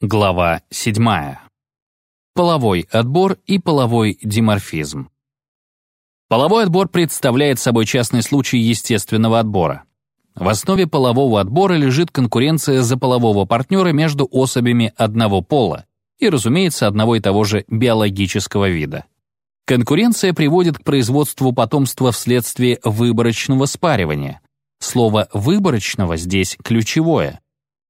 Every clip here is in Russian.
Глава 7. Половой отбор и половой диморфизм. Половой отбор представляет собой частный случай естественного отбора. В основе полового отбора лежит конкуренция за полового партнера между особями одного пола и, разумеется, одного и того же биологического вида. Конкуренция приводит к производству потомства вследствие выборочного спаривания. Слово «выборочного» здесь ключевое –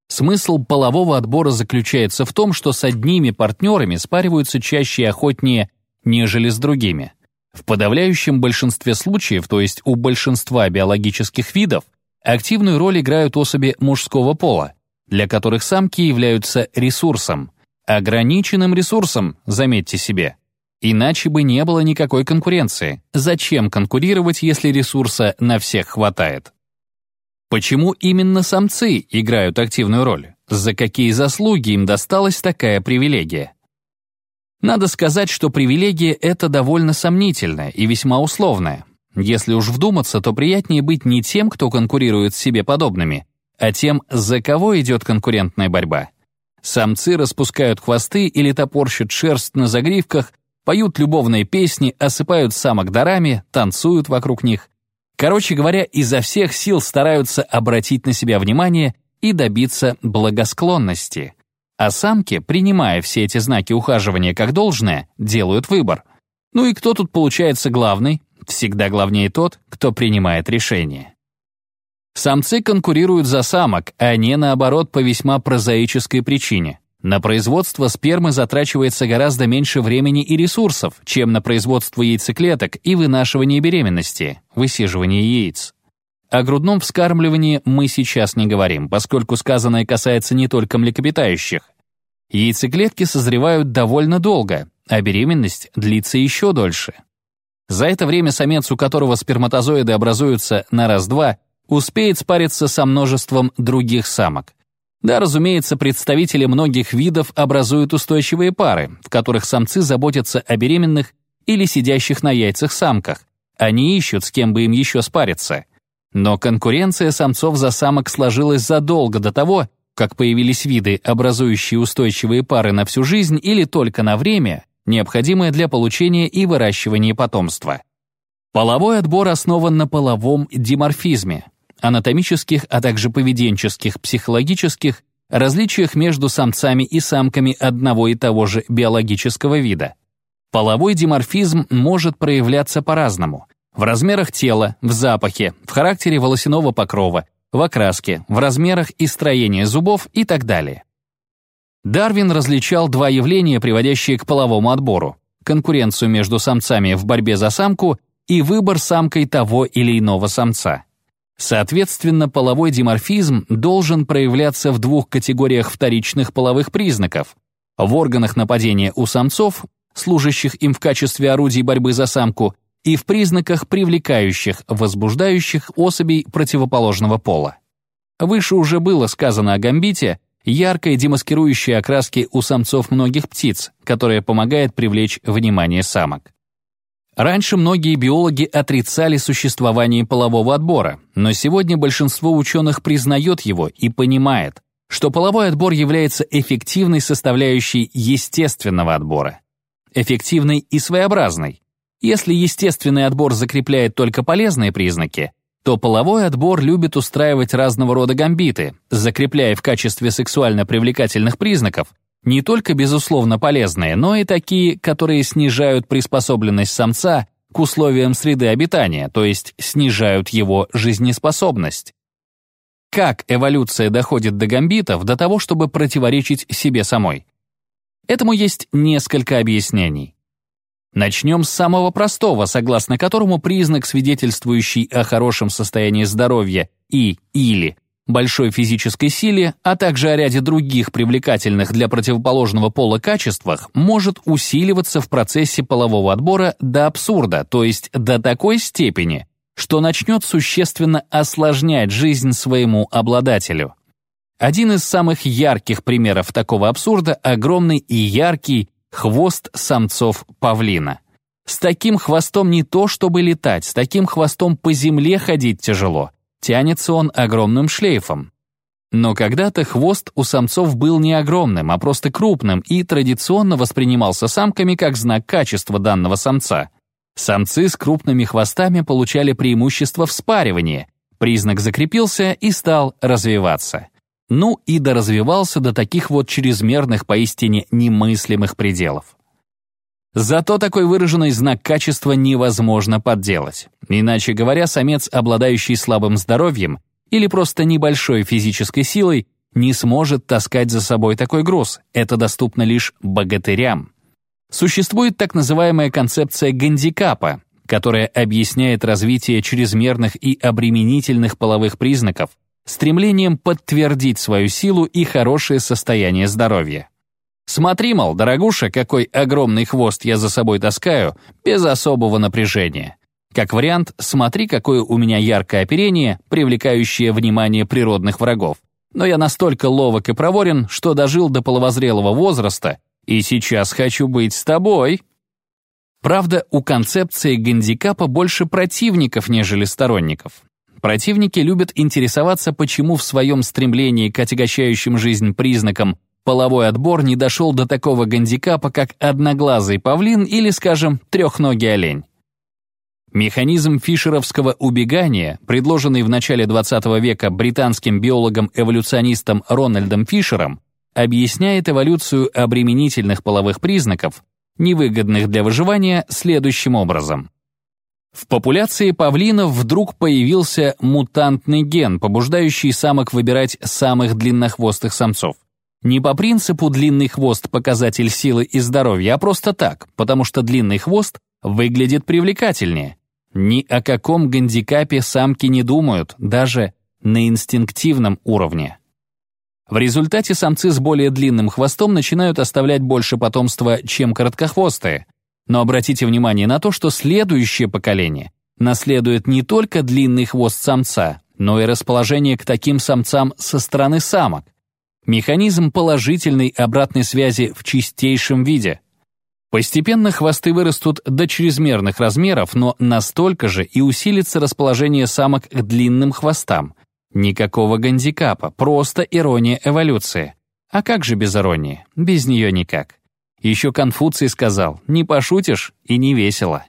Смысл полового отбора заключается в том, что с одними партнерами спариваются чаще и охотнее, нежели с другими. В подавляющем большинстве случаев, то есть у большинства биологических видов, активную роль играют особи мужского пола, для которых самки являются ресурсом, ограниченным ресурсом, заметьте себе. Иначе бы не было никакой конкуренции. Зачем конкурировать, если ресурса на всех хватает? Почему именно самцы играют активную роль? За какие заслуги им досталась такая привилегия? Надо сказать, что привилегия это довольно сомнительная и весьма условная. Если уж вдуматься, то приятнее быть не тем, кто конкурирует с себе подобными, а тем, за кого идет конкурентная борьба. Самцы распускают хвосты или топорщат шерсть на загривках, поют любовные песни, осыпают самок дарами, танцуют вокруг них. Короче говоря, изо всех сил стараются обратить на себя внимание и добиться благосклонности. А самки, принимая все эти знаки ухаживания как должное, делают выбор. Ну и кто тут получается главный? Всегда главнее тот, кто принимает решение. Самцы конкурируют за самок, а не наоборот по весьма прозаической причине. На производство спермы затрачивается гораздо меньше времени и ресурсов, чем на производство яйцеклеток и вынашивание беременности, высиживание яиц. О грудном вскармливании мы сейчас не говорим, поскольку сказанное касается не только млекопитающих. Яйцеклетки созревают довольно долго, а беременность длится еще дольше. За это время самец, у которого сперматозоиды образуются на раз-два, успеет спариться со множеством других самок. Да, разумеется, представители многих видов образуют устойчивые пары, в которых самцы заботятся о беременных или сидящих на яйцах самках. Они ищут, с кем бы им еще спариться. Но конкуренция самцов за самок сложилась задолго до того, как появились виды, образующие устойчивые пары на всю жизнь или только на время, необходимое для получения и выращивания потомства. Половой отбор основан на половом диморфизме, анатомических, а также поведенческих, психологических, различиях между самцами и самками одного и того же биологического вида. Половой диморфизм может проявляться по-разному. В размерах тела, в запахе, в характере волосяного покрова, в окраске, в размерах и строении зубов и так далее. Дарвин различал два явления, приводящие к половому отбору – конкуренцию между самцами в борьбе за самку и выбор самкой того или иного самца. Соответственно, половой диморфизм должен проявляться в двух категориях вторичных половых признаков. В органах нападения у самцов, служащих им в качестве орудий борьбы за самку, и в признаках привлекающих, возбуждающих особей противоположного пола. Выше уже было сказано о гамбите, яркой демаскирующей окраске у самцов многих птиц, которая помогает привлечь внимание самок. Раньше многие биологи отрицали существование полового отбора, но сегодня большинство ученых признает его и понимает, что половой отбор является эффективной составляющей естественного отбора. Эффективной и своеобразной. Если естественный отбор закрепляет только полезные признаки, то половой отбор любит устраивать разного рода гамбиты, закрепляя в качестве сексуально привлекательных признаков не только безусловно полезные, но и такие, которые снижают приспособленность самца к условиям среды обитания, то есть снижают его жизнеспособность. Как эволюция доходит до гамбитов до того, чтобы противоречить себе самой? Этому есть несколько объяснений. Начнем с самого простого, согласно которому признак, свидетельствующий о хорошем состоянии здоровья и или большой физической силе, а также о ряде других привлекательных для противоположного пола качествах, может усиливаться в процессе полового отбора до абсурда, то есть до такой степени, что начнет существенно осложнять жизнь своему обладателю. Один из самых ярких примеров такого абсурда – огромный и яркий хвост самцов павлина. С таким хвостом не то чтобы летать, с таким хвостом по земле ходить тяжело – Тянется он огромным шлейфом. Но когда-то хвост у самцов был не огромным, а просто крупным и традиционно воспринимался самками как знак качества данного самца. Самцы с крупными хвостами получали преимущество в спаривании, признак закрепился и стал развиваться. Ну и доразвивался до таких вот чрезмерных поистине немыслимых пределов. Зато такой выраженный знак качества невозможно подделать. Иначе говоря, самец, обладающий слабым здоровьем или просто небольшой физической силой, не сможет таскать за собой такой груз. Это доступно лишь богатырям. Существует так называемая концепция гандикапа, которая объясняет развитие чрезмерных и обременительных половых признаков стремлением подтвердить свою силу и хорошее состояние здоровья. Смотри, мол, дорогуша, какой огромный хвост я за собой таскаю, без особого напряжения. Как вариант, смотри, какое у меня яркое оперение, привлекающее внимание природных врагов. Но я настолько ловок и проворен, что дожил до половозрелого возраста, и сейчас хочу быть с тобой. Правда, у концепции гандикапа больше противников, нежели сторонников. Противники любят интересоваться, почему в своем стремлении к отягощающим жизнь признакам половой отбор не дошел до такого гандикапа, как одноглазый павлин или, скажем, трехногий олень. Механизм фишеровского убегания, предложенный в начале XX века британским биологом-эволюционистом Рональдом Фишером, объясняет эволюцию обременительных половых признаков, невыгодных для выживания, следующим образом. В популяции павлинов вдруг появился мутантный ген, побуждающий самок выбирать самых длиннохвостых самцов. Не по принципу длинный хвост – показатель силы и здоровья, а просто так, потому что длинный хвост выглядит привлекательнее. Ни о каком гандикапе самки не думают, даже на инстинктивном уровне. В результате самцы с более длинным хвостом начинают оставлять больше потомства, чем короткохвостые. Но обратите внимание на то, что следующее поколение наследует не только длинный хвост самца, но и расположение к таким самцам со стороны самок. Механизм положительной обратной связи в чистейшем виде. Постепенно хвосты вырастут до чрезмерных размеров, но настолько же и усилится расположение самок к длинным хвостам. Никакого гандикапа, просто ирония эволюции. А как же без иронии? Без нее никак. Еще Конфуций сказал, не пошутишь и не весело.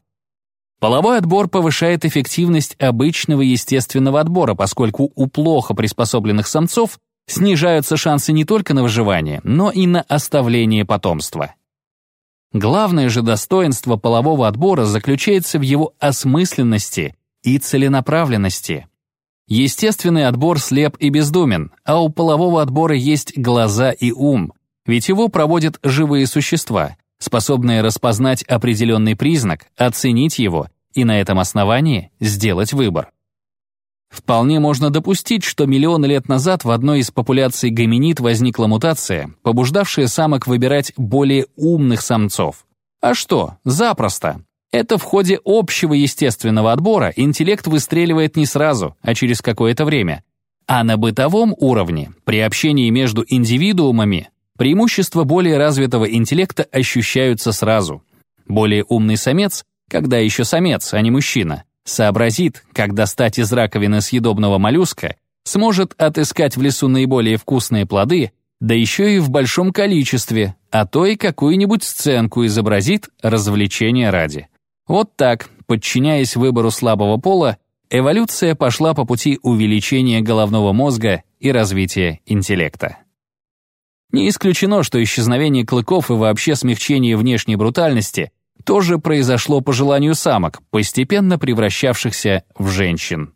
Половой отбор повышает эффективность обычного естественного отбора, поскольку у плохо приспособленных самцов снижаются шансы не только на выживание, но и на оставление потомства. Главное же достоинство полового отбора заключается в его осмысленности и целенаправленности. Естественный отбор слеп и бездумен, а у полового отбора есть глаза и ум, ведь его проводят живые существа, способные распознать определенный признак, оценить его и на этом основании сделать выбор. Вполне можно допустить, что миллионы лет назад в одной из популяций гоминид возникла мутация, побуждавшая самок выбирать более умных самцов. А что, запросто. Это в ходе общего естественного отбора интеллект выстреливает не сразу, а через какое-то время. А на бытовом уровне, при общении между индивидуумами, преимущества более развитого интеллекта ощущаются сразу. Более умный самец, когда еще самец, а не мужчина, сообразит, как достать из раковины съедобного моллюска, сможет отыскать в лесу наиболее вкусные плоды, да еще и в большом количестве, а то и какую-нибудь сценку изобразит развлечения ради. Вот так, подчиняясь выбору слабого пола, эволюция пошла по пути увеличения головного мозга и развития интеллекта. Не исключено, что исчезновение клыков и вообще смягчение внешней брутальности тоже произошло по желанию самок, постепенно превращавшихся в женщин.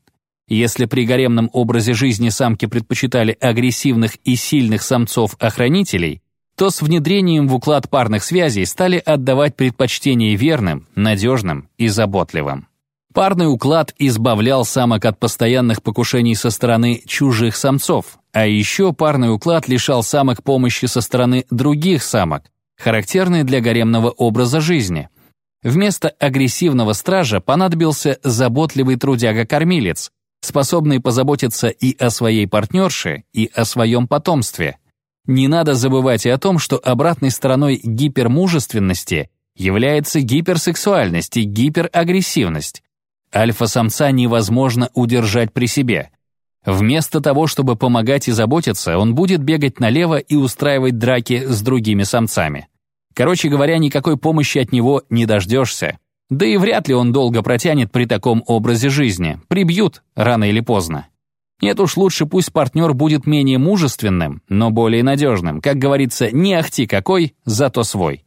Если при гаремном образе жизни самки предпочитали агрессивных и сильных самцов-охранителей, то с внедрением в уклад парных связей стали отдавать предпочтение верным, надежным и заботливым. Парный уклад избавлял самок от постоянных покушений со стороны чужих самцов, а еще парный уклад лишал самок помощи со стороны других самок, характерной для гаремного образа жизни. Вместо агрессивного стража понадобился заботливый трудяга-кормилец, способный позаботиться и о своей партнерше, и о своем потомстве. Не надо забывать и о том, что обратной стороной гипермужественности является гиперсексуальность и гиперагрессивность. Альфа-самца невозможно удержать при себе. Вместо того, чтобы помогать и заботиться, он будет бегать налево и устраивать драки с другими самцами. Короче говоря, никакой помощи от него не дождешься. Да и вряд ли он долго протянет при таком образе жизни. Прибьют рано или поздно. Нет уж, лучше пусть партнер будет менее мужественным, но более надежным. Как говорится, не ахти какой, зато свой.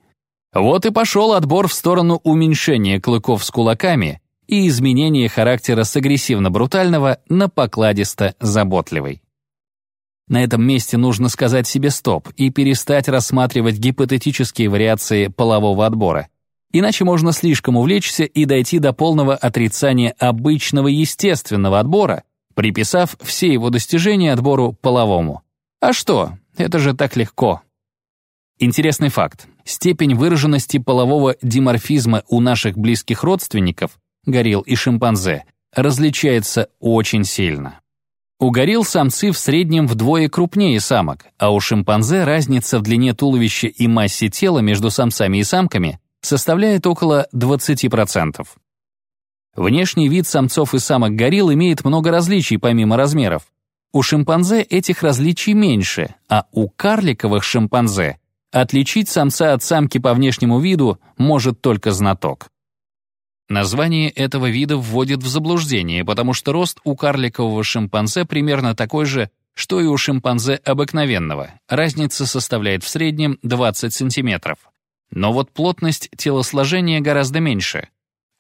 Вот и пошел отбор в сторону уменьшения клыков с кулаками и изменения характера с агрессивно-брутального на покладисто-заботливый. На этом месте нужно сказать себе стоп и перестать рассматривать гипотетические вариации полового отбора. Иначе можно слишком увлечься и дойти до полного отрицания обычного естественного отбора, приписав все его достижения отбору половому. А что? Это же так легко. Интересный факт. Степень выраженности полового диморфизма у наших близких родственников, горилл и шимпанзе, различается очень сильно. У горилл самцы в среднем вдвое крупнее самок, а у шимпанзе разница в длине туловища и массе тела между самцами и самками составляет около 20%. Внешний вид самцов и самок горилл имеет много различий помимо размеров. У шимпанзе этих различий меньше, а у карликовых шимпанзе отличить самца от самки по внешнему виду может только знаток. Название этого вида вводит в заблуждение, потому что рост у карликового шимпанзе примерно такой же, что и у шимпанзе обыкновенного. Разница составляет в среднем 20 сантиметров. Но вот плотность телосложения гораздо меньше.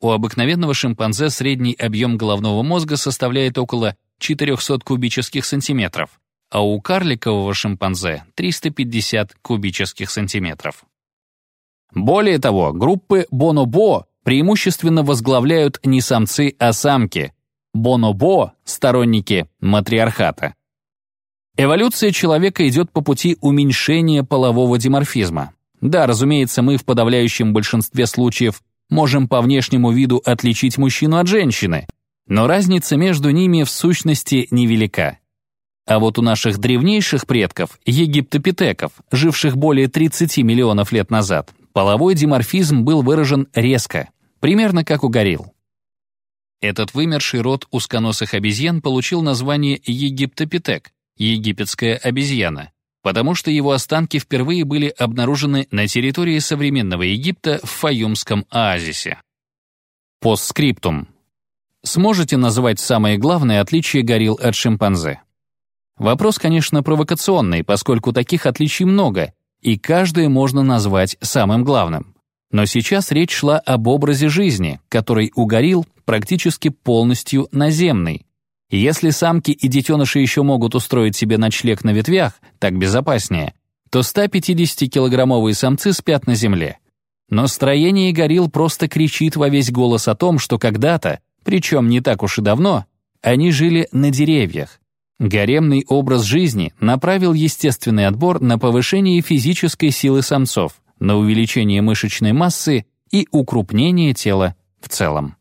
У обыкновенного шимпанзе средний объем головного мозга составляет около 400 кубических сантиметров, а у карликового шимпанзе 350 кубических сантиметров. Более того, группы бонобо преимущественно возглавляют не самцы, а самки. Бонобо — сторонники матриархата. Эволюция человека идет по пути уменьшения полового диморфизма. Да, разумеется, мы в подавляющем большинстве случаев можем по внешнему виду отличить мужчину от женщины, но разница между ними в сущности невелика. А вот у наших древнейших предков, египтопитеков, живших более 30 миллионов лет назад, половой диморфизм был выражен резко примерно как у горилл. Этот вымерший род узконосых обезьян получил название египтопитек, египетская обезьяна, потому что его останки впервые были обнаружены на территории современного Египта в Фаюмском оазисе. Постскриптум. Сможете назвать самые главные отличия горилл от шимпанзе? Вопрос, конечно, провокационный, поскольку таких отличий много, и каждое можно назвать самым главным. Но сейчас речь шла об образе жизни, который у горилл практически полностью наземный. Если самки и детеныши еще могут устроить себе ночлег на ветвях, так безопаснее, то 150-килограммовые самцы спят на земле. Но строение горилл просто кричит во весь голос о том, что когда-то, причем не так уж и давно, они жили на деревьях. Гаремный образ жизни направил естественный отбор на повышение физической силы самцов, на увеличение мышечной массы и укрупнение тела в целом.